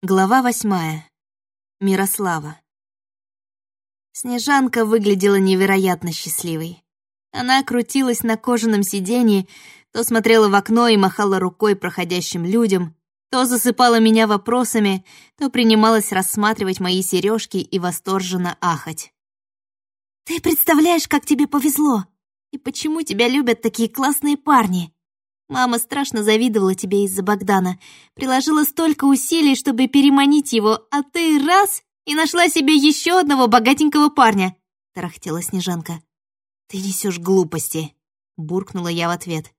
Глава восьмая. Мирослава. Снежанка выглядела невероятно счастливой. Она крутилась на кожаном сиденье, то смотрела в окно и махала рукой проходящим людям, то засыпала меня вопросами, то принималась рассматривать мои сережки и восторженно ахать. «Ты представляешь, как тебе повезло! И почему тебя любят такие классные парни? Мама страшно завидовала тебе из-за Богдана, приложила столько усилий, чтобы переманить его, а ты раз и нашла себе еще одного богатенького парня!» — тарахтела Снежанка. «Ты несешь глупости!» — буркнула я в ответ.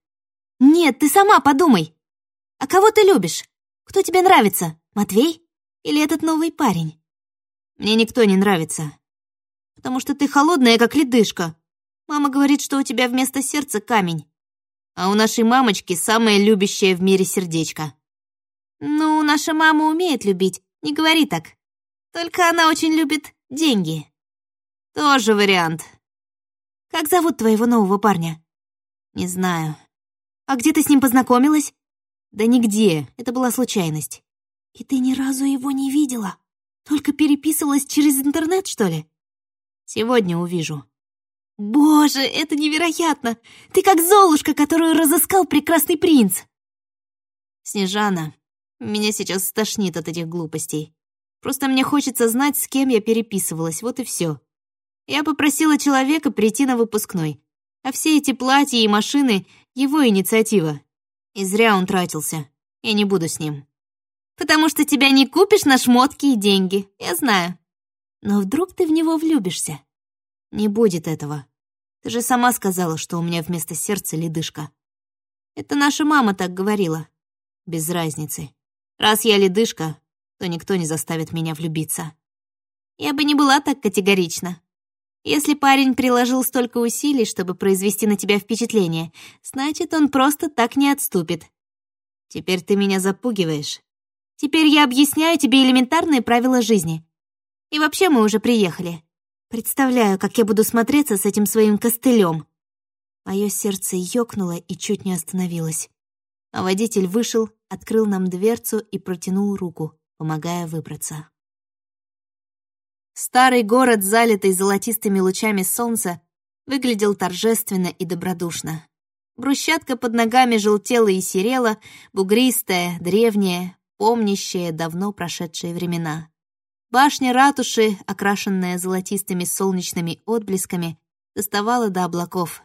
«Нет, ты сама подумай! А кого ты любишь? Кто тебе нравится? Матвей? Или этот новый парень?» «Мне никто не нравится. Потому что ты холодная, как ледышка. Мама говорит, что у тебя вместо сердца камень. А у нашей мамочки самое любящее в мире сердечко». «Ну, наша мама умеет любить, не говори так. Только она очень любит деньги. Тоже вариант. Как зовут твоего нового парня? Не знаю. А где ты с ним познакомилась? Да нигде, это была случайность. И ты ни разу его не видела? Только переписывалась через интернет, что ли? Сегодня увижу. Боже, это невероятно! Ты как Золушка, которую разыскал прекрасный принц. Снежана, меня сейчас стошнит от этих глупостей. Просто мне хочется знать, с кем я переписывалась, вот и все. Я попросила человека прийти на выпускной, а все эти платья и машины — его инициатива. И зря он тратился. Я не буду с ним. Потому что тебя не купишь на шмотки и деньги, я знаю. Но вдруг ты в него влюбишься? Не будет этого. Ты же сама сказала, что у меня вместо сердца ледышка. Это наша мама так говорила. Без разницы. Раз я ледышка, то никто не заставит меня влюбиться. Я бы не была так категорична. Если парень приложил столько усилий, чтобы произвести на тебя впечатление, значит, он просто так не отступит. Теперь ты меня запугиваешь. Теперь я объясняю тебе элементарные правила жизни. И вообще мы уже приехали. Представляю, как я буду смотреться с этим своим костылем. Мое сердце ёкнуло и чуть не остановилось. А водитель вышел, открыл нам дверцу и протянул руку помогая выбраться. Старый город, залитый золотистыми лучами солнца, выглядел торжественно и добродушно. Брусчатка под ногами желтела и серела, бугристая, древняя, помнящая давно прошедшие времена. Башня ратуши, окрашенная золотистыми солнечными отблесками, доставала до облаков.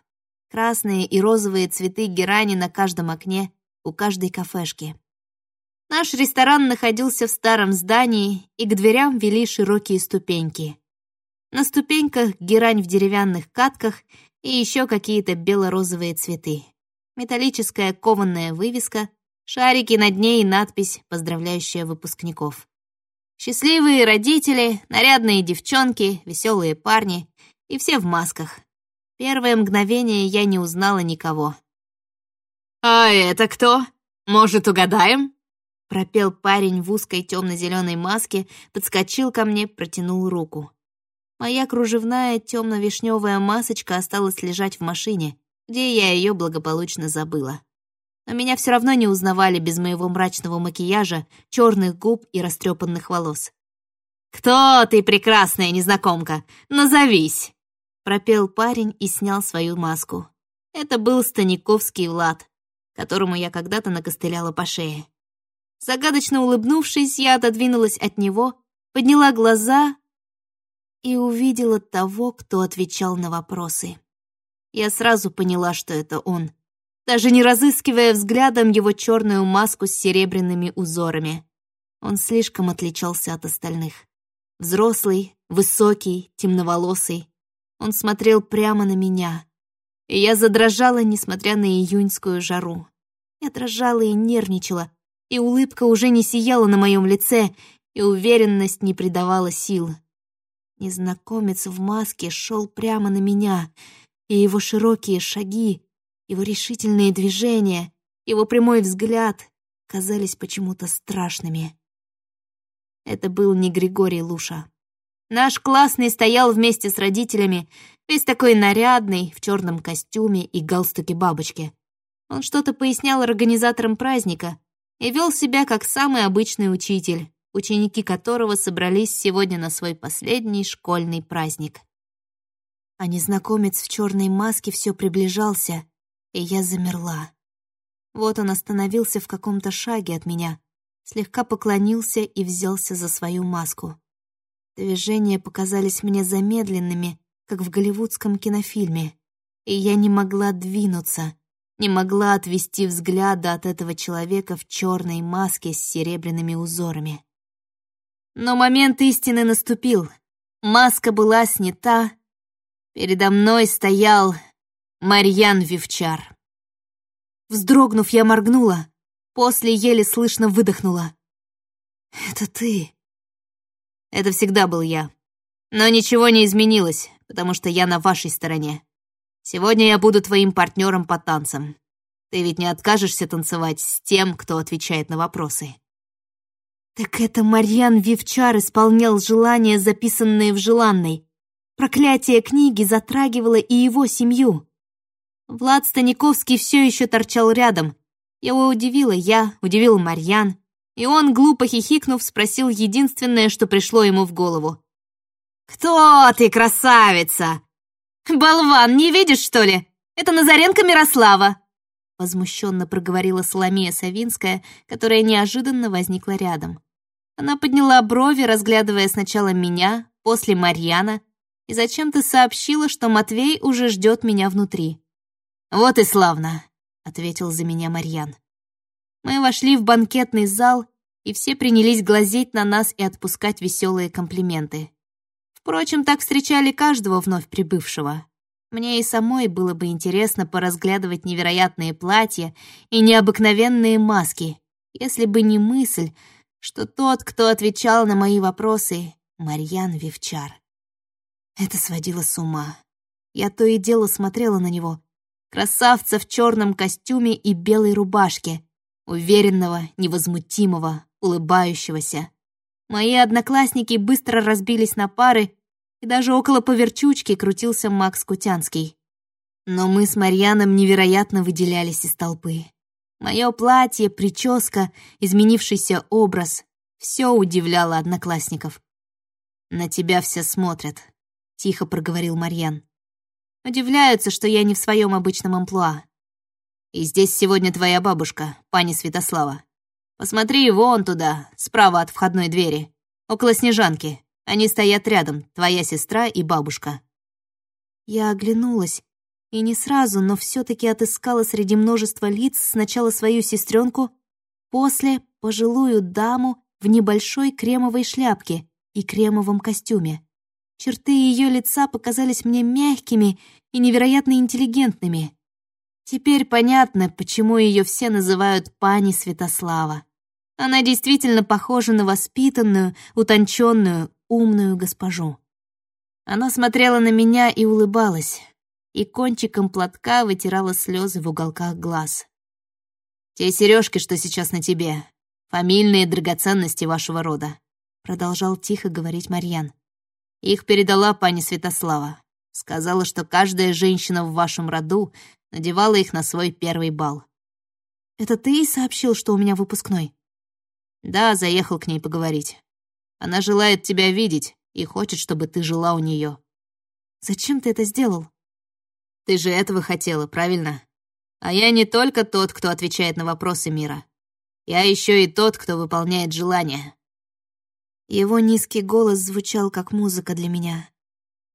Красные и розовые цветы герани на каждом окне, у каждой кафешки. Наш ресторан находился в старом здании, и к дверям вели широкие ступеньки. На ступеньках герань в деревянных катках и еще какие-то бело-розовые цветы. Металлическая кованная вывеска, шарики над ней и надпись, поздравляющая выпускников. Счастливые родители, нарядные девчонки, веселые парни и все в масках. Первое мгновение я не узнала никого. «А это кто? Может, угадаем?» Пропел парень в узкой темно-зеленой маске, подскочил ко мне, протянул руку. Моя кружевная темно-вишневая масочка осталась лежать в машине, где я ее благополучно забыла. Но меня все равно не узнавали без моего мрачного макияжа, черных губ и растрепанных волос. «Кто ты, прекрасная незнакомка? Назовись!» Пропел парень и снял свою маску. Это был Станиковский Влад, которому я когда-то накостыляла по шее. Загадочно улыбнувшись, я отодвинулась от него, подняла глаза и увидела того, кто отвечал на вопросы. Я сразу поняла, что это он, даже не разыскивая взглядом его черную маску с серебряными узорами. Он слишком отличался от остальных. Взрослый, высокий, темноволосый. Он смотрел прямо на меня. И я задрожала, несмотря на июньскую жару. Я дрожала и нервничала, и улыбка уже не сияла на моем лице, и уверенность не придавала сил. Незнакомец в маске шел прямо на меня, и его широкие шаги, его решительные движения, его прямой взгляд казались почему-то страшными. Это был не Григорий Луша. Наш классный стоял вместе с родителями, весь такой нарядный, в черном костюме и галстуке бабочки. Он что-то пояснял организаторам праздника, и вел себя как самый обычный учитель, ученики которого собрались сегодня на свой последний школьный праздник. А незнакомец в черной маске все приближался, и я замерла. Вот он остановился в каком-то шаге от меня, слегка поклонился и взялся за свою маску. Движения показались мне замедленными, как в голливудском кинофильме, и я не могла двинуться, не могла отвести взгляда от этого человека в черной маске с серебряными узорами. Но момент истины наступил. Маска была снята. Передо мной стоял Марьян Вивчар. Вздрогнув, я моргнула, после еле слышно выдохнула. «Это ты?» Это всегда был я. Но ничего не изменилось, потому что я на вашей стороне. Сегодня я буду твоим партнером по танцам. Ты ведь не откажешься танцевать с тем, кто отвечает на вопросы. Так это Марьян Вивчар исполнял желания, записанные в желанной. Проклятие книги затрагивало и его семью. Влад Станиковский все еще торчал рядом. Его удивила я, удивил Марьян, и он, глупо хихикнув, спросил единственное, что пришло ему в голову. «Кто ты, красавица?» «Болван, не видишь, что ли? Это Назаренко Мирослава!» Возмущенно проговорила Соломея Савинская, которая неожиданно возникла рядом. Она подняла брови, разглядывая сначала меня, после Марьяна, и зачем-то сообщила, что Матвей уже ждет меня внутри. «Вот и славно», — ответил за меня Марьян. Мы вошли в банкетный зал, и все принялись глазеть на нас и отпускать веселые комплименты. Впрочем, так встречали каждого вновь прибывшего. Мне и самой было бы интересно поразглядывать невероятные платья и необыкновенные маски, если бы не мысль, что тот, кто отвечал на мои вопросы, — Марьян Вивчар. Это сводило с ума. Я то и дело смотрела на него. Красавца в черном костюме и белой рубашке, уверенного, невозмутимого, улыбающегося. Мои одноклассники быстро разбились на пары, и даже около поверчучки крутился Макс Кутянский. Но мы с Марьяном невероятно выделялись из толпы. Мое платье, прическа, изменившийся образ — все удивляло одноклассников. «На тебя все смотрят», — тихо проговорил Марьян. «Удивляются, что я не в своем обычном амплуа. И здесь сегодня твоя бабушка, пани Святослава. Посмотри вон туда, справа от входной двери, около Снежанки. Они стоят рядом, твоя сестра и бабушка». Я оглянулась, и не сразу, но все таки отыскала среди множества лиц сначала свою сестренку, после — пожилую даму в небольшой кремовой шляпке и кремовом костюме. Черты ее лица показались мне мягкими и невероятно интеллигентными. Теперь понятно, почему ее все называют пани Святослава. Она действительно похожа на воспитанную, утонченную, умную госпожу. Она смотрела на меня и улыбалась, и кончиком платка вытирала слезы в уголках глаз. «Те сережки, что сейчас на тебе, фамильные драгоценности вашего рода», продолжал тихо говорить Марьян. «Их передала пани Святослава. Сказала, что каждая женщина в вашем роду надевала их на свой первый бал. «Это ты и сообщил, что у меня выпускной?» «Да, заехал к ней поговорить. Она желает тебя видеть и хочет, чтобы ты жила у нее. «Зачем ты это сделал?» «Ты же этого хотела, правильно? А я не только тот, кто отвечает на вопросы мира. Я еще и тот, кто выполняет желания». Его низкий голос звучал, как музыка для меня.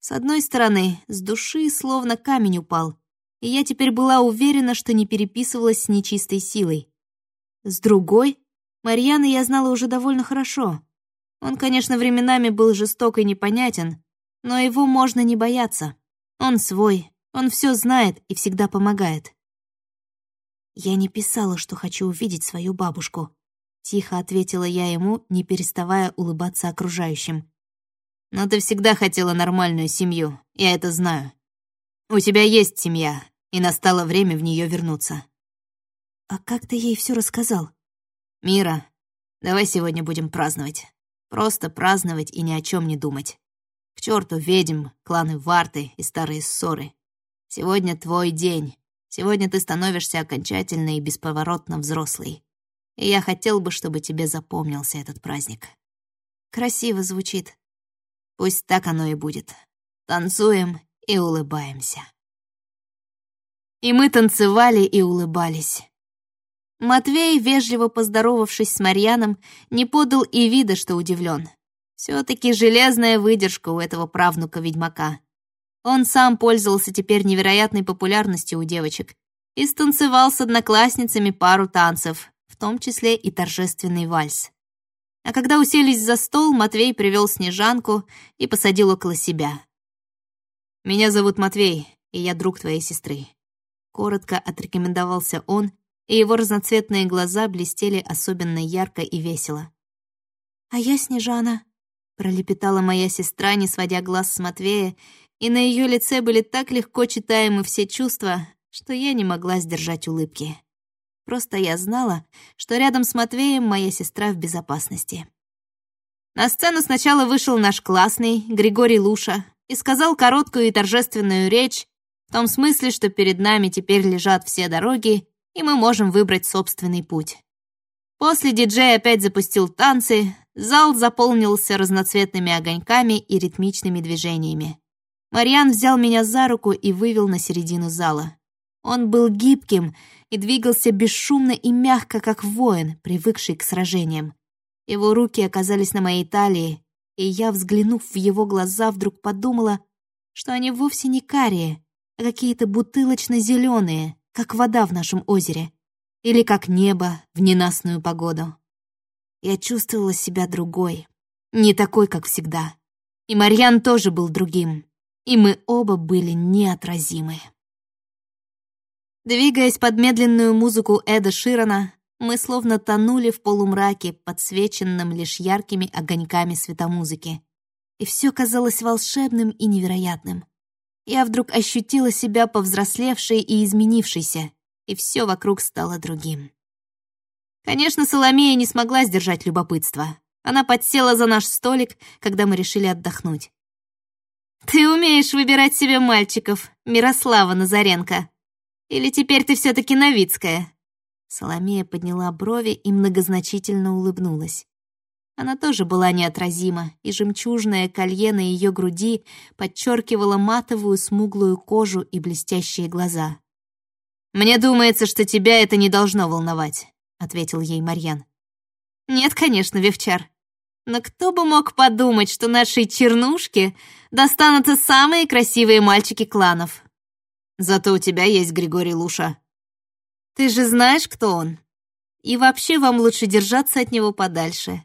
С одной стороны, с души словно камень упал, и я теперь была уверена, что не переписывалась с нечистой силой. С другой, Марьяна я знала уже довольно хорошо. Он, конечно, временами был жесток и непонятен, но его можно не бояться. Он свой, он все знает и всегда помогает. «Я не писала, что хочу увидеть свою бабушку», — тихо ответила я ему, не переставая улыбаться окружающим. «Но ты всегда хотела нормальную семью, я это знаю. У тебя есть семья, и настало время в нее вернуться. А как ты ей все рассказал? Мира, давай сегодня будем праздновать. Просто праздновать и ни о чем не думать. К черту ведьм, кланы Варты и старые ссоры. Сегодня твой день. Сегодня ты становишься окончательно и бесповоротно взрослый. И я хотел бы, чтобы тебе запомнился этот праздник. Красиво звучит. Пусть так оно и будет. Танцуем и улыбаемся. И мы танцевали и улыбались. Матвей, вежливо поздоровавшись с Марьяном, не подал и вида, что удивлен. Все-таки железная выдержка у этого правнука-ведьмака. Он сам пользовался теперь невероятной популярностью у девочек и станцевал с одноклассницами пару танцев, в том числе и торжественный вальс. А когда уселись за стол, Матвей привел Снежанку и посадил около себя. «Меня зовут Матвей, и я друг твоей сестры». Коротко отрекомендовался он, и его разноцветные глаза блестели особенно ярко и весело. «А я Снежана», — пролепетала моя сестра, не сводя глаз с Матвея, и на ее лице были так легко читаемы все чувства, что я не могла сдержать улыбки. Просто я знала, что рядом с Матвеем моя сестра в безопасности. На сцену сначала вышел наш классный, Григорий Луша, и сказал короткую и торжественную речь, в том смысле, что перед нами теперь лежат все дороги, и мы можем выбрать собственный путь. После диджей опять запустил танцы, зал заполнился разноцветными огоньками и ритмичными движениями. Марьян взял меня за руку и вывел на середину зала. Он был гибким и двигался бесшумно и мягко, как воин, привыкший к сражениям. Его руки оказались на моей талии, и я, взглянув в его глаза, вдруг подумала, что они вовсе не карие, а какие-то бутылочно-зеленые, как вода в нашем озере, или как небо в ненастную погоду. Я чувствовала себя другой, не такой, как всегда. И Марьян тоже был другим, и мы оба были неотразимы. Двигаясь под медленную музыку Эда Ширана, мы словно тонули в полумраке, подсвеченном лишь яркими огоньками светомузыки. И все казалось волшебным и невероятным я вдруг ощутила себя повзрослевшей и изменившейся, и все вокруг стало другим. Конечно, Соломея не смогла сдержать любопытство. Она подсела за наш столик, когда мы решили отдохнуть. «Ты умеешь выбирать себе мальчиков, Мирослава Назаренко. Или теперь ты все таки Новицкая?» Соломея подняла брови и многозначительно улыбнулась. Она тоже была неотразима, и жемчужное колье на ее груди подчеркивало матовую смуглую кожу и блестящие глаза. «Мне думается, что тебя это не должно волновать», — ответил ей Марьян. «Нет, конечно, Вивчар. Но кто бы мог подумать, что нашей чернушке достанутся самые красивые мальчики кланов? Зато у тебя есть Григорий Луша. Ты же знаешь, кто он? И вообще вам лучше держаться от него подальше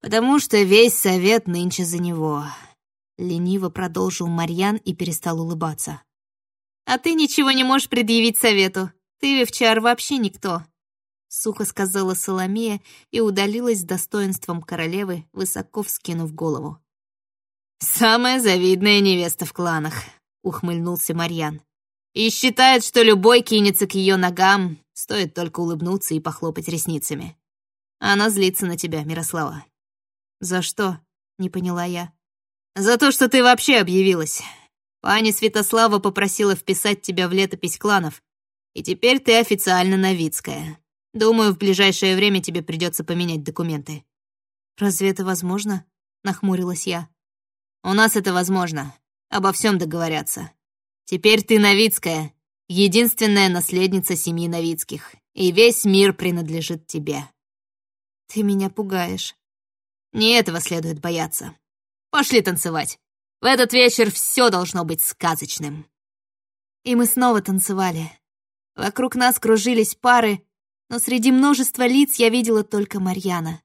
потому что весь совет нынче за него», — лениво продолжил Марьян и перестал улыбаться. «А ты ничего не можешь предъявить совету. Ты, Вивчар, вообще никто», — сухо сказала Соломея и удалилась с достоинством королевы, высоко вскинув голову. «Самая завидная невеста в кланах», — ухмыльнулся Марьян. «И считает, что любой кинется к ее ногам, стоит только улыбнуться и похлопать ресницами. Она злится на тебя, Мирослава. «За что?» — не поняла я. «За то, что ты вообще объявилась. Пани Святослава попросила вписать тебя в летопись кланов, и теперь ты официально Новицкая. Думаю, в ближайшее время тебе придется поменять документы». «Разве это возможно?» — нахмурилась я. «У нас это возможно. Обо всем договорятся. Теперь ты Новицкая, единственная наследница семьи Новицких, и весь мир принадлежит тебе». «Ты меня пугаешь», не этого следует бояться. Пошли танцевать. В этот вечер все должно быть сказочным. И мы снова танцевали. Вокруг нас кружились пары, но среди множества лиц я видела только Марьяна.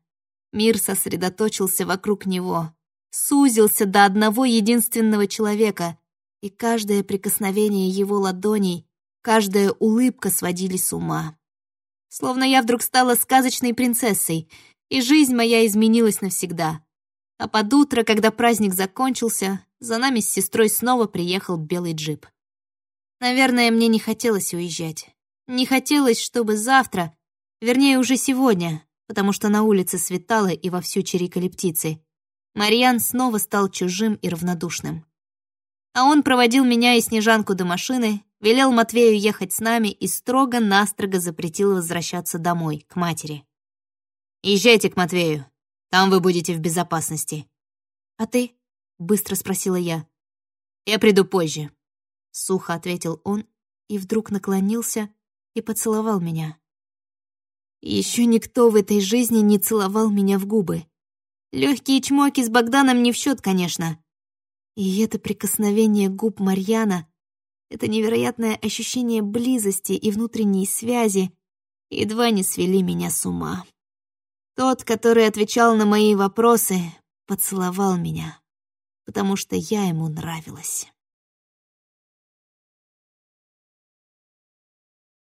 Мир сосредоточился вокруг него, сузился до одного единственного человека, и каждое прикосновение его ладоней, каждая улыбка сводили с ума. Словно я вдруг стала сказочной принцессой — и жизнь моя изменилась навсегда. А под утро, когда праздник закончился, за нами с сестрой снова приехал белый джип. Наверное, мне не хотелось уезжать. Не хотелось, чтобы завтра, вернее, уже сегодня, потому что на улице светало и вовсю чирикали птицы, Марьян снова стал чужим и равнодушным. А он проводил меня и Снежанку до машины, велел Матвею ехать с нами и строго-настрого запретил возвращаться домой, к матери. «Езжайте к Матвею. Там вы будете в безопасности». «А ты?» — быстро спросила я. «Я приду позже», — сухо ответил он и вдруг наклонился и поцеловал меня. Еще никто в этой жизни не целовал меня в губы. Легкие чмоки с Богданом не в счет, конечно. И это прикосновение губ Марьяна, это невероятное ощущение близости и внутренней связи едва не свели меня с ума. Тот, который отвечал на мои вопросы, поцеловал меня, потому что я ему нравилась.